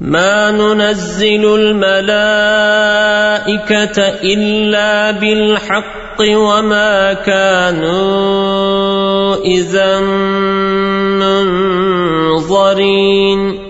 ما ننزل الملائكة إلا بالحق وما كانوا إذا منظرين